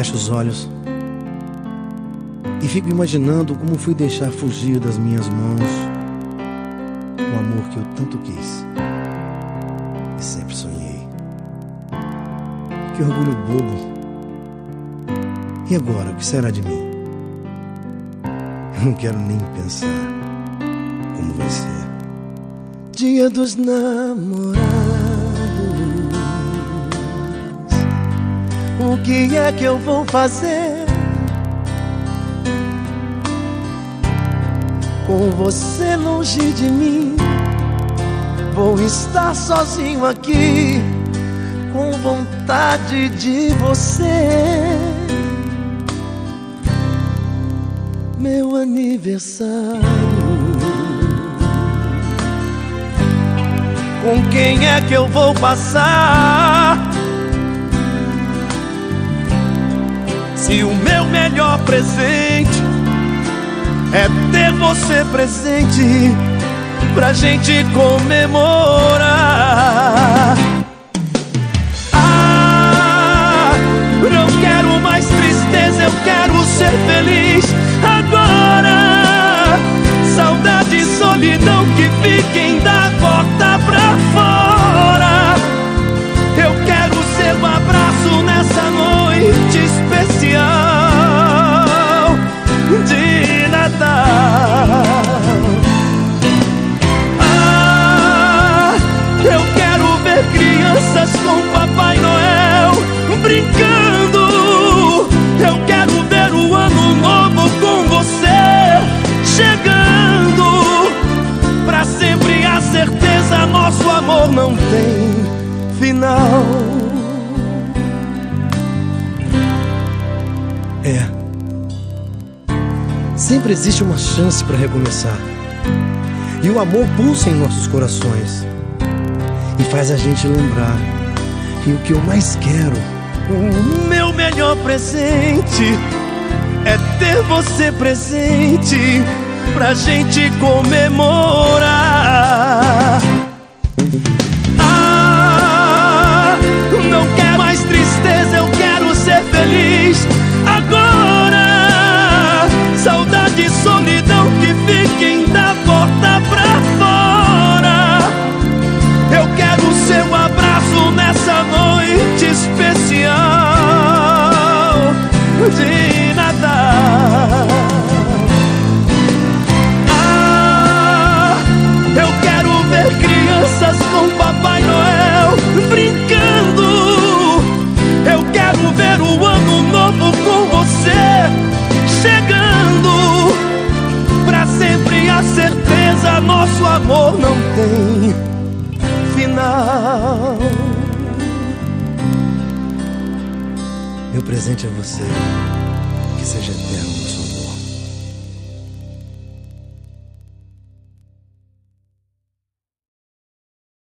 Fecho os olhos e fico imaginando como fui deixar fugir das minhas mãos o amor que eu tanto quis e sempre sonhei. Que orgulho bobo. E agora, o que será de mim? Eu não quero nem pensar como vai ser. Dia dos namorados. O que é que eu vou fazer? Com você longe de mim, vou estar sozinho aqui, com vontade de você. Meu aniversário. Com quem é que eu vou passar? Se o meu melhor presente é ter você presente pra gente comemorar. Ah, não quero mais tristeza, eu quero ser feliz agora. Saudade e solidão que fiquem da final. É. Sempre existe uma chance para recomeçar. E o amor pulsa em nossos corações e faz a gente lembrar. E o que eu mais quero, o meu melhor presente, é ter você presente pra gente comemorar. Certeza, nosso amor não tem final. Meu presente é você, que seja eterno nosso amor.